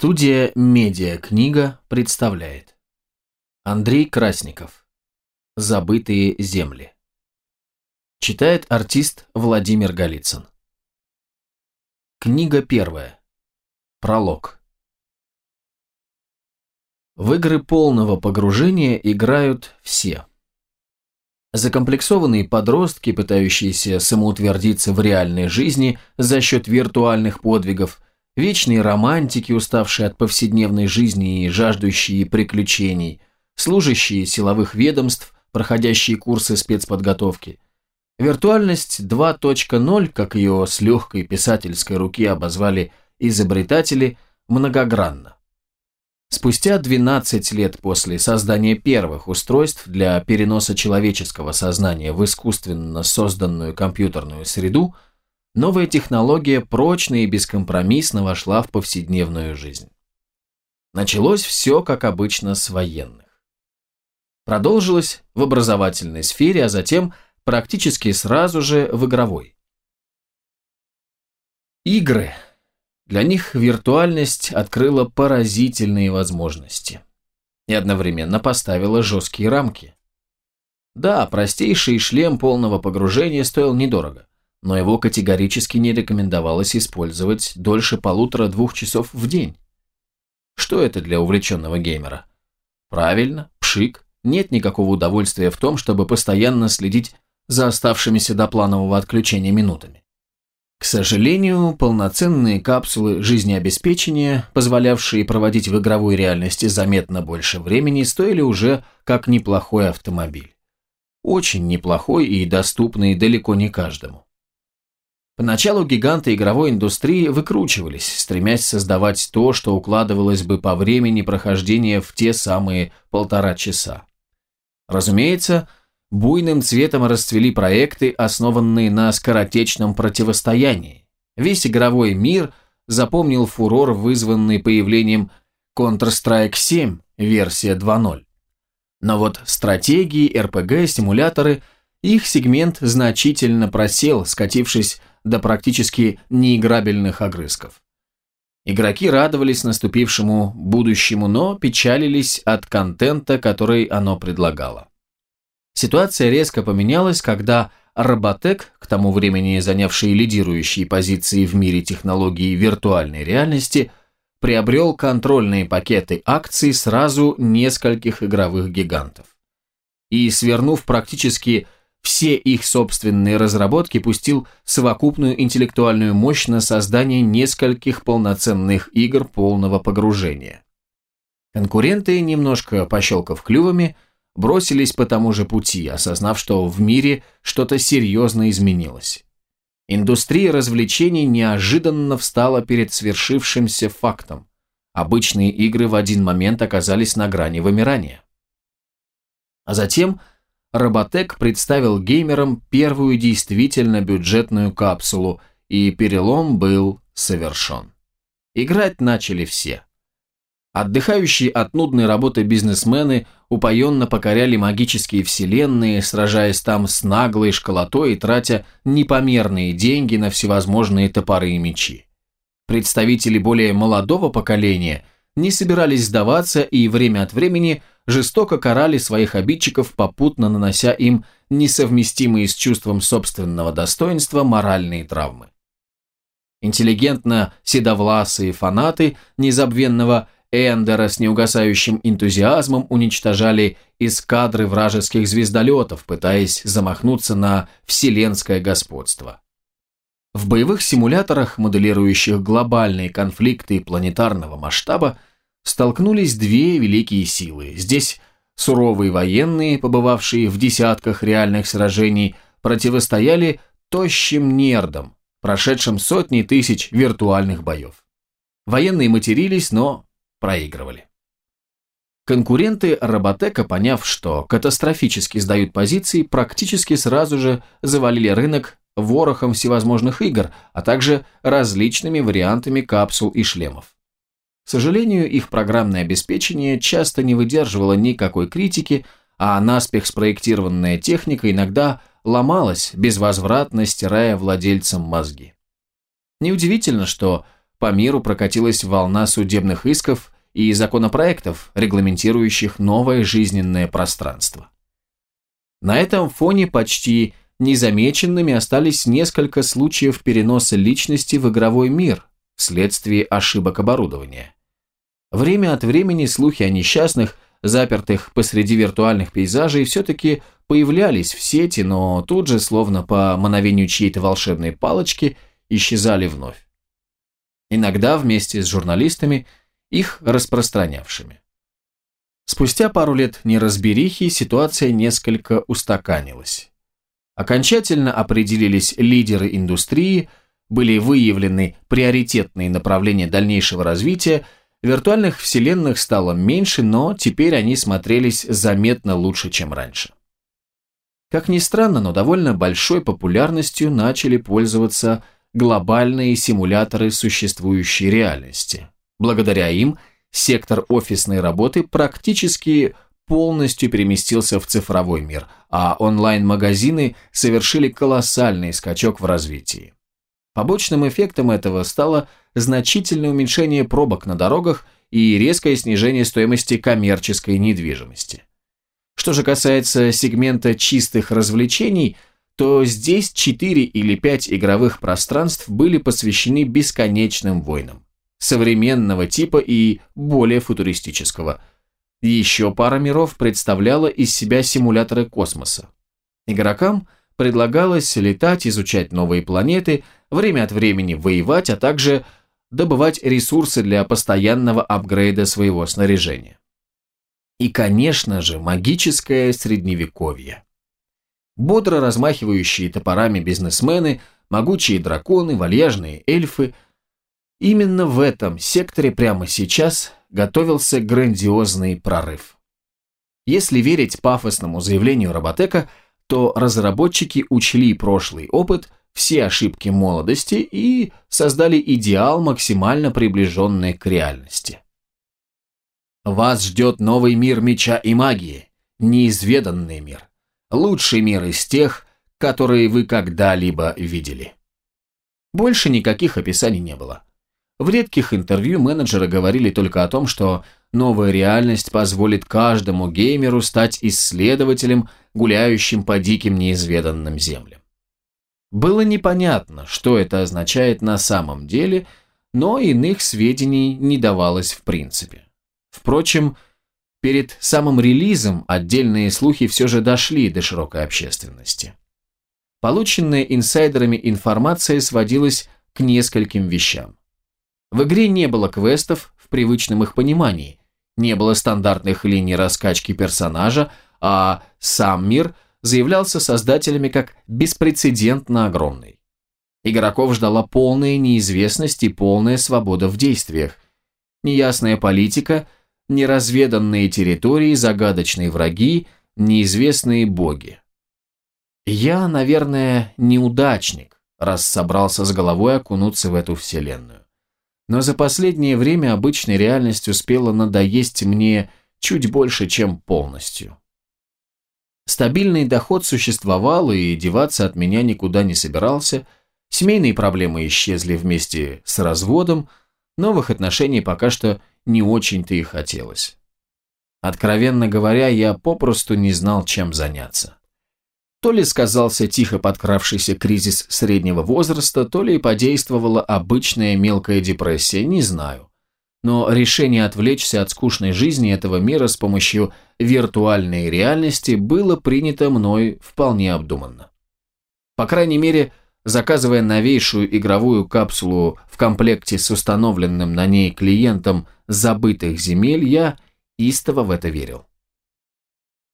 Студия «Медиа-книга» представляет. Андрей Красников. «Забытые земли» Читает артист Владимир Голицын. Книга первая. Пролог. В игры полного погружения играют все. Закомплексованные подростки, пытающиеся самоутвердиться в реальной жизни за счет виртуальных подвигов – Вечные романтики, уставшие от повседневной жизни и жаждущие приключений, служащие силовых ведомств, проходящие курсы спецподготовки. Виртуальность 2.0, как ее с легкой писательской руки обозвали изобретатели, многогранна. Спустя 12 лет после создания первых устройств для переноса человеческого сознания в искусственно созданную компьютерную среду – новая технология прочно и бескомпромиссно вошла в повседневную жизнь. Началось все, как обычно, с военных. Продолжилось в образовательной сфере, а затем практически сразу же в игровой. Игры. Для них виртуальность открыла поразительные возможности и одновременно поставила жесткие рамки. Да, простейший шлем полного погружения стоил недорого но его категорически не рекомендовалось использовать дольше полутора-двух часов в день. Что это для увлеченного геймера? Правильно, пшик, нет никакого удовольствия в том, чтобы постоянно следить за оставшимися до планового отключения минутами. К сожалению, полноценные капсулы жизнеобеспечения, позволявшие проводить в игровой реальности заметно больше времени, стоили уже как неплохой автомобиль. Очень неплохой и доступный далеко не каждому. Поначалу гиганты игровой индустрии выкручивались, стремясь создавать то, что укладывалось бы по времени прохождения в те самые полтора часа. Разумеется, буйным цветом расцвели проекты, основанные на скоротечном противостоянии. Весь игровой мир запомнил фурор, вызванный появлением Counter-Strike 7, версия 2.0. Но вот стратегии, РПГ, симуляторы, их сегмент значительно просел, скатившись до практически неиграбельных огрызков. Игроки радовались наступившему будущему, но печалились от контента, который оно предлагало. Ситуация резко поменялась, когда Роботек, к тому времени занявший лидирующие позиции в мире технологий виртуальной реальности, приобрел контрольные пакеты акций сразу нескольких игровых гигантов. И, свернув практически все их собственные разработки пустил совокупную интеллектуальную мощь на создание нескольких полноценных игр полного погружения. Конкуренты, немножко пощелкав клювами, бросились по тому же пути, осознав, что в мире что-то серьезно изменилось. Индустрия развлечений неожиданно встала перед свершившимся фактом. Обычные игры в один момент оказались на грани вымирания. А затем – Роботек представил геймерам первую действительно бюджетную капсулу, и перелом был совершен. Играть начали все. Отдыхающие от нудной работы бизнесмены упоенно покоряли магические вселенные, сражаясь там с наглой школотой и тратя непомерные деньги на всевозможные топоры и мечи. Представители более молодого поколения не собирались сдаваться и время от времени – жестоко карали своих обидчиков, попутно нанося им несовместимые с чувством собственного достоинства моральные травмы. Интеллигентно седовласые фанаты незабвенного Эндера с неугасающим энтузиазмом уничтожали эскадры вражеских звездолетов, пытаясь замахнуться на вселенское господство. В боевых симуляторах, моделирующих глобальные конфликты планетарного масштаба, столкнулись две великие силы. Здесь суровые военные, побывавшие в десятках реальных сражений, противостояли тощим нердам, прошедшим сотни тысяч виртуальных боев. Военные матерились, но проигрывали. Конкуренты Роботека, поняв, что катастрофически сдают позиции, практически сразу же завалили рынок ворохом всевозможных игр, а также различными вариантами капсул и шлемов. К сожалению, их программное обеспечение часто не выдерживало никакой критики, а наспех спроектированная техника иногда ломалась, безвозвратно стирая владельцам мозги. Неудивительно, что по миру прокатилась волна судебных исков и законопроектов, регламентирующих новое жизненное пространство. На этом фоне почти незамеченными остались несколько случаев переноса личности в игровой мир вследствие ошибок оборудования. Время от времени слухи о несчастных, запертых посреди виртуальных пейзажей, все-таки появлялись в сети, но тут же, словно по мановению чьей-то волшебной палочки, исчезали вновь. Иногда вместе с журналистами, их распространявшими. Спустя пару лет неразберихи ситуация несколько устаканилась. Окончательно определились лидеры индустрии, были выявлены приоритетные направления дальнейшего развития, виртуальных вселенных стало меньше, но теперь они смотрелись заметно лучше, чем раньше. Как ни странно, но довольно большой популярностью начали пользоваться глобальные симуляторы существующей реальности. Благодаря им сектор офисной работы практически полностью переместился в цифровой мир, а онлайн-магазины совершили колоссальный скачок в развитии. Побочным эффектом этого стало значительное уменьшение пробок на дорогах и резкое снижение стоимости коммерческой недвижимости. Что же касается сегмента чистых развлечений, то здесь 4 или 5 игровых пространств были посвящены бесконечным войнам современного типа и более футуристического. Еще пара миров представляла из себя симуляторы космоса. Игрокам предлагалось летать, изучать новые планеты, время от времени воевать, а также добывать ресурсы для постоянного апгрейда своего снаряжения. И, конечно же, магическое средневековье. Бодро размахивающие топорами бизнесмены, могучие драконы, вальяжные эльфы – Именно в этом секторе прямо сейчас готовился грандиозный прорыв. Если верить пафосному заявлению Роботека, то разработчики учли прошлый опыт, все ошибки молодости и создали идеал, максимально приближенный к реальности. Вас ждет новый мир меча и магии, неизведанный мир, лучший мир из тех, которые вы когда-либо видели. Больше никаких описаний не было. В редких интервью менеджеры говорили только о том, что новая реальность позволит каждому геймеру стать исследователем, гуляющим по диким неизведанным землям. Было непонятно, что это означает на самом деле, но иных сведений не давалось в принципе. Впрочем, перед самым релизом отдельные слухи все же дошли до широкой общественности. Полученная инсайдерами информация сводилась к нескольким вещам. В игре не было квестов в привычном их понимании, не было стандартных линий раскачки персонажа, а сам мир заявлялся создателями как беспрецедентно огромный. Игроков ждала полная неизвестность и полная свобода в действиях, неясная политика, неразведанные территории, загадочные враги, неизвестные боги. Я, наверное, неудачник, раз собрался с головой окунуться в эту вселенную но за последнее время обычная реальность успела надоесть мне чуть больше, чем полностью. Стабильный доход существовал, и деваться от меня никуда не собирался, семейные проблемы исчезли вместе с разводом, новых отношений пока что не очень-то и хотелось. Откровенно говоря, я попросту не знал, чем заняться. То ли сказался тихо подкравшийся кризис среднего возраста, то ли подействовала обычная мелкая депрессия, не знаю. Но решение отвлечься от скучной жизни этого мира с помощью виртуальной реальности было принято мной вполне обдуманно. По крайней мере, заказывая новейшую игровую капсулу в комплекте с установленным на ней клиентом забытых земель, я истово в это верил.